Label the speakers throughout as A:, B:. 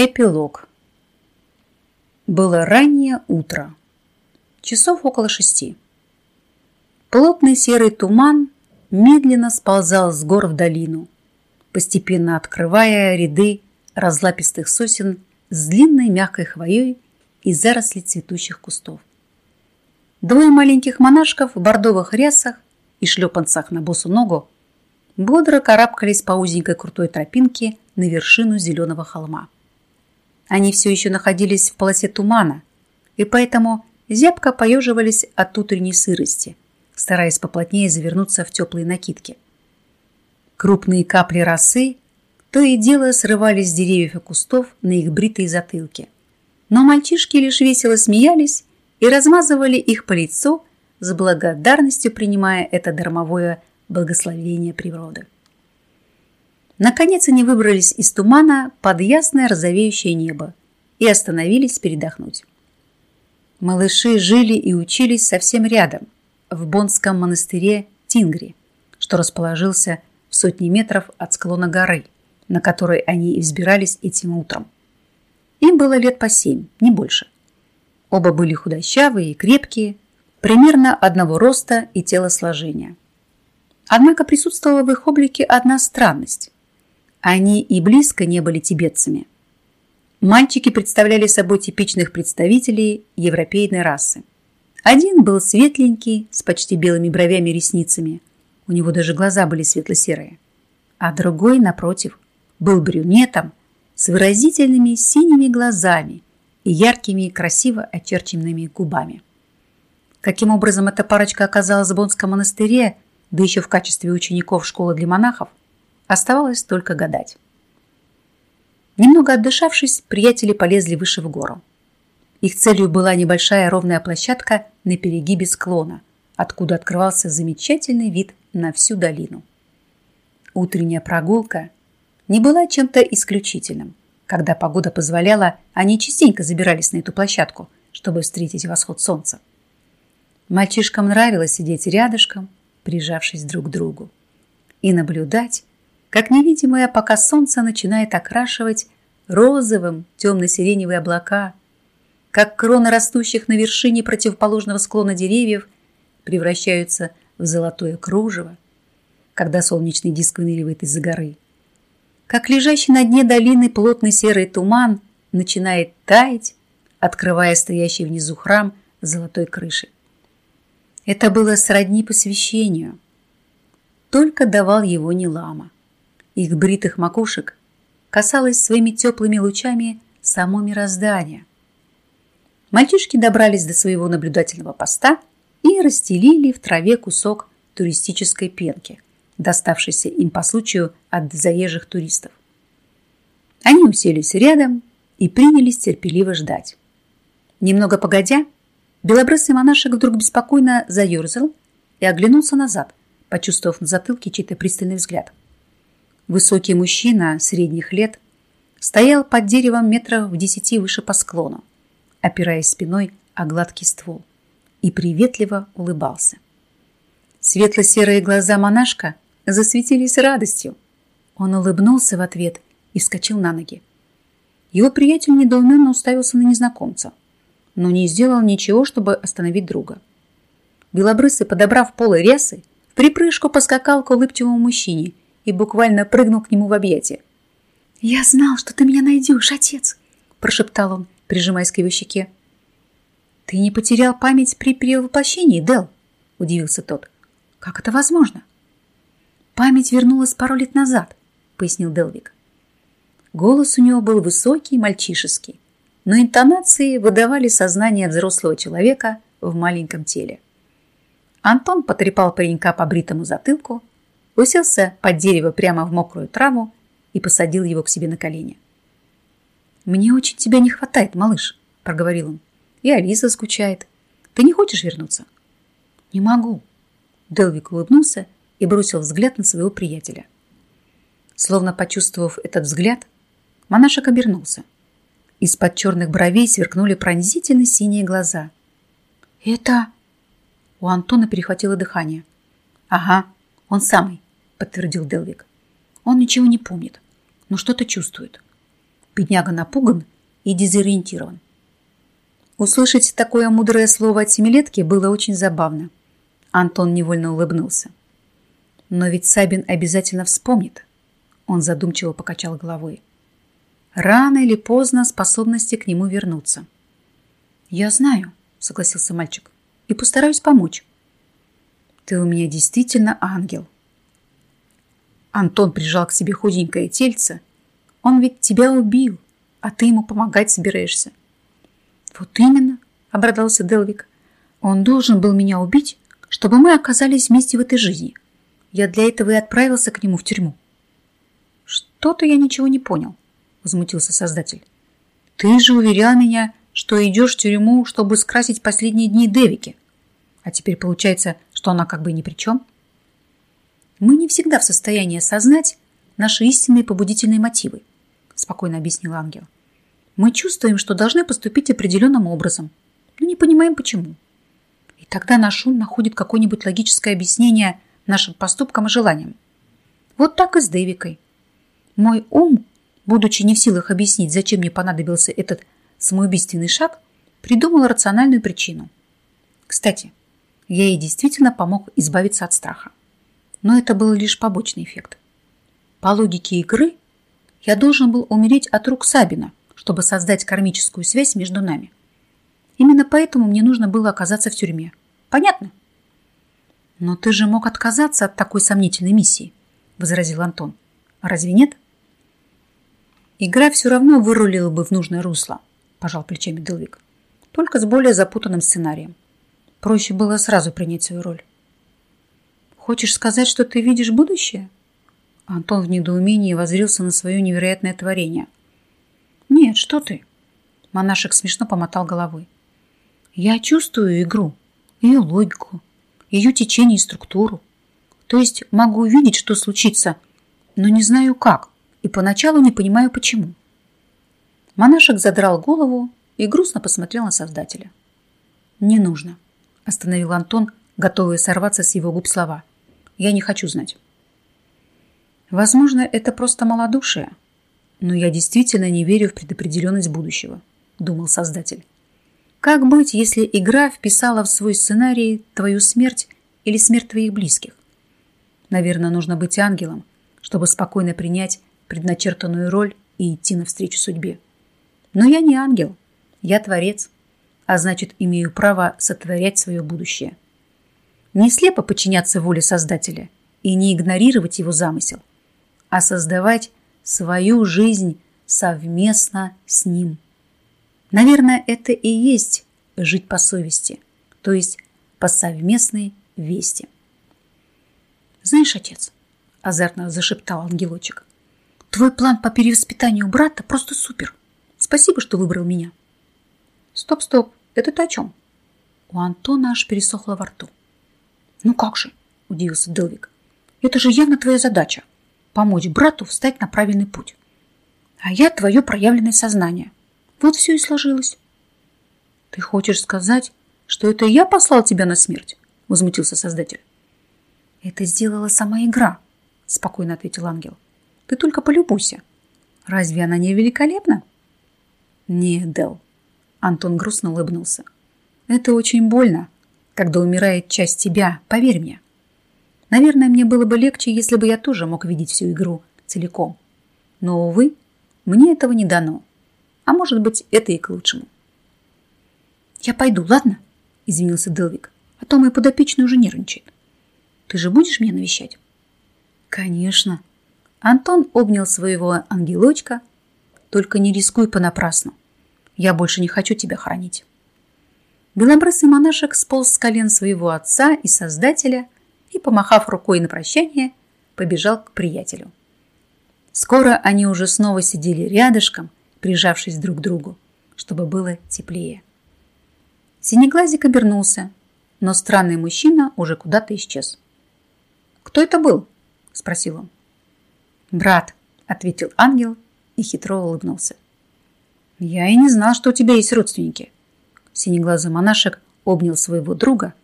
A: Эпилог. Было раннее утро. Часов около шести. Плотный серый туман медленно сползал с гор в долину, постепенно открывая ряды разлапистых сосен с длинной мягкой хвоей и заросли цветущих кустов. Двое маленьких монашков в бордовых рясах и шлепанцах на босу ногу бодро карабкались по узенькой крутой тропинке на вершину зеленого холма. Они все еще находились в полосе тумана, и поэтому зябко поеживались от утренней сырости, стараясь поплотнее завернуться в теплые накидки. Крупные капли росы то и дело срывались с деревьев и кустов на их бритые затылки. Но мальчишки лишь весело смеялись и размазывали их по лицу, с благодарностью принимая это дармовое благословение природы. Наконец они выбрались из тумана под ясное розовеющее небо и остановились передохнуть. Малыши жили и учились совсем рядом, в Бонском монастыре Тингри, что расположился в сотни метров от склона горы, на которой они избирались этим утром. Им было лет по семь, не больше. Оба были худощавые и крепкие, примерно одного роста и телосложения. Однако присутствовала в их облике одна странность. Они и близко не были тибетцами. Мальчики представляли собой типичных представителей европейной расы. Один был светленький, с почти белыми бровями и ресницами. У него даже глаза были светло-серые. А другой, напротив, был брюнетом с выразительными синими глазами и яркими, красиво очерченными губами. Каким образом эта парочка оказалась в Бонском монастыре, да еще в качестве учеников школы для монахов, Оставалось только гадать. Немного отдышавшись, приятели полезли выше в гору. Их целью была небольшая ровная площадка на перегибе склона, откуда открывался замечательный вид на всю долину. Утренняя прогулка не была чем-то исключительным. Когда погода позволяла, они частенько забирались на эту площадку, чтобы встретить восход солнца. Мальчишкам нравилось сидеть рядышком, прижавшись друг к другу, и наблюдать, как невидимое пока солнце начинает окрашивать розовым темно-сиреневые облака, как кроны растущих на вершине противоположного склона деревьев превращаются в золотое кружево, когда солнечный диск выныривает из-за горы, как лежащий на дне долины плотный серый туман начинает таять, открывая стоящий внизу храм золотой крышей. Это было сродни посвящению, только давал его не лама. Их бритых макушек касалось своими теплыми лучами само мироздание. Мальчишки добрались до своего наблюдательного поста и расстелили в траве кусок туристической пенки, доставшейся им по случаю от заезжих туристов. Они уселись рядом и принялись терпеливо ждать. Немного погодя, белобрысый монашек вдруг беспокойно заерзал и оглянулся назад, почувствовав на затылке чей-то пристальный взгляд. Высокий мужчина средних лет стоял под деревом метров в десяти выше по склону, опираясь спиной о гладкий ствол, и приветливо улыбался. Светло-серые глаза монашка засветились радостью. Он улыбнулся в ответ и вскочил на ноги. Его приятель недоуменно уставился на незнакомца, но не сделал ничего, чтобы остановить друга. Белобрысый, подобрав полы рясы, в припрыжку поскакал к улыбчивому мужчине – и буквально прыгнул к нему в объятия. «Я знал, что ты меня найдешь, отец!» – прошептал он, прижимаясь к его щеке. «Ты не потерял память при перевоплощении, Дел?» – удивился тот. «Как это возможно?» «Память вернулась пару лет назад», – пояснил Делвик. Голос у него был высокий, мальчишеский, но интонации выдавали сознание взрослого человека в маленьком теле. Антон потрепал паренька по бритому затылку, уселся под дерево прямо в мокрую траву и посадил его к себе на колени. «Мне очень тебя не хватает, малыш», – проговорил он. «И Алиса скучает. Ты не хочешь вернуться?» «Не могу». Делвик улыбнулся и бросил взгляд на своего приятеля. Словно почувствовав этот взгляд, монашек обернулся. Из-под черных бровей сверкнули пронзительно синие глаза. «Это...» У Антона перехватило дыхание. «Ага, он самый подтвердил Делвик. Он ничего не помнит, но что-то чувствует. Бедняга напуган и дезориентирован. Услышать такое мудрое слово от семилетки было очень забавно. Антон невольно улыбнулся. Но ведь Сабин обязательно вспомнит. Он задумчиво покачал головой. Рано или поздно способности к нему вернутся. «Я знаю», — согласился мальчик, — «и постараюсь помочь». «Ты у меня действительно ангел». Антон прижал к себе худенькое тельце. «Он ведь тебя убил, а ты ему помогать собираешься». «Вот именно», — обрадовался Делвик. «Он должен был меня убить, чтобы мы оказались вместе в этой жизни. Я для этого и отправился к нему в тюрьму». «Что-то я ничего не понял», — возмутился Создатель. «Ты же уверял меня, что идешь в тюрьму, чтобы скрасить последние дни Девики. А теперь получается, что она как бы ни при чем. Мы не всегда в состоянии осознать наши истинные побудительные мотивы, спокойно объяснил ангел. Мы чувствуем, что должны поступить определенным образом, но не понимаем почему. И тогда наш ум находит какое-нибудь логическое объяснение нашим поступкам и желаниям. Вот так и с Дэвикой. Мой ум, будучи не в силах объяснить, зачем мне понадобился этот самоубийственный шаг, придумал рациональную причину. Кстати, я ей действительно помог избавиться от страха. Но это был лишь побочный эффект. По логике игры, я должен был умереть от рук Сабина, чтобы создать кармическую связь между нами. Именно поэтому мне нужно было оказаться в тюрьме. Понятно? Но ты же мог отказаться от такой сомнительной миссии, возразил Антон. Разве нет? Игра все равно вырулила бы в нужное русло. – пожал плечами Делвик. «Только с более запутанным сценарием. Проще было сразу принять свою роль». «Хочешь сказать, что ты видишь будущее?» Антон в недоумении возрился на свое невероятное творение. «Нет, что ты?» Монашек смешно помотал головой. «Я чувствую игру, ее логику, ее течение и структуру. То есть могу увидеть, что случится, но не знаю как, и поначалу не понимаю почему. Монашек задрал голову и грустно посмотрел на Создателя. «Не нужно», – остановил Антон, готовый сорваться с его губ слова. «Я не хочу знать». «Возможно, это просто малодушие, но я действительно не верю в предопределенность будущего», – думал Создатель. «Как быть, если игра вписала в свой сценарий твою смерть или смерть твоих близких? Наверное, нужно быть ангелом, чтобы спокойно принять предначертанную роль и идти навстречу судьбе. Но я не ангел, я творец, а значит, имею право сотворять свое будущее. Не слепо подчиняться воле Создателя и не игнорировать его замысел, а создавать свою жизнь совместно с ним. Наверное, это и есть жить по совести, то есть по совместной вести. «Знаешь, отец», – азартно зашептал ангелочек, – «твой план по перевоспитанию брата просто супер. Спасибо, что выбрал меня. Стоп, стоп, это ты о чем? У Антона аж пересохло во рту. Ну как же, удивился Делвик. Это же явно твоя задача – помочь брату встать на правильный путь. А я твое проявленное сознание. Вот все и сложилось. Ты хочешь сказать, что это я послал тебя на смерть? Возмутился Создатель. Это сделала сама игра, спокойно ответил ангел. Ты только полюбуйся. Разве она не великолепна? «Нет, Дел». Антон грустно улыбнулся. «Это очень больно, когда умирает часть тебя, поверь мне. Наверное, мне было бы легче, если бы я тоже мог видеть всю игру целиком. Но, увы, мне этого не дано. А может быть, это и к лучшему». «Я пойду, ладно?» – извинился Делвик. «А то мой подопечный уже нервничает. Ты же будешь меня навещать?» «Конечно». Антон обнял своего ангелочка, только не рискуй понапрасну. Я больше не хочу тебя хранить. Белобрысый монашек сполз с колен своего отца и создателя и, помахав рукой на прощание, побежал к приятелю. Скоро они уже снова сидели рядышком, прижавшись друг к другу, чтобы было теплее. Синеглазик обернулся, но странный мужчина уже куда-то исчез. «Кто это был?» – спросил он. «Брат», – ответил ангел и хитро улыбнулся. «Я и не знал, что у тебя есть родственники». Синеглазый монашек обнял своего друга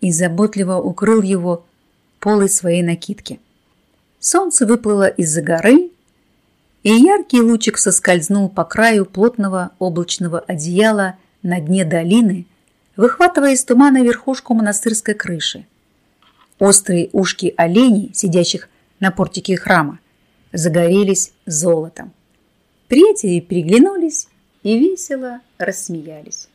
A: и заботливо укрыл его полой своей накидки. Солнце выплыло из-за горы, и яркий лучик соскользнул по краю плотного облачного одеяла на дне долины, выхватывая из тумана верхушку монастырской крыши. Острые ушки оленей, сидящих на портике храма, загорелись золотом. Приятели переглянулись и весело рассмеялись.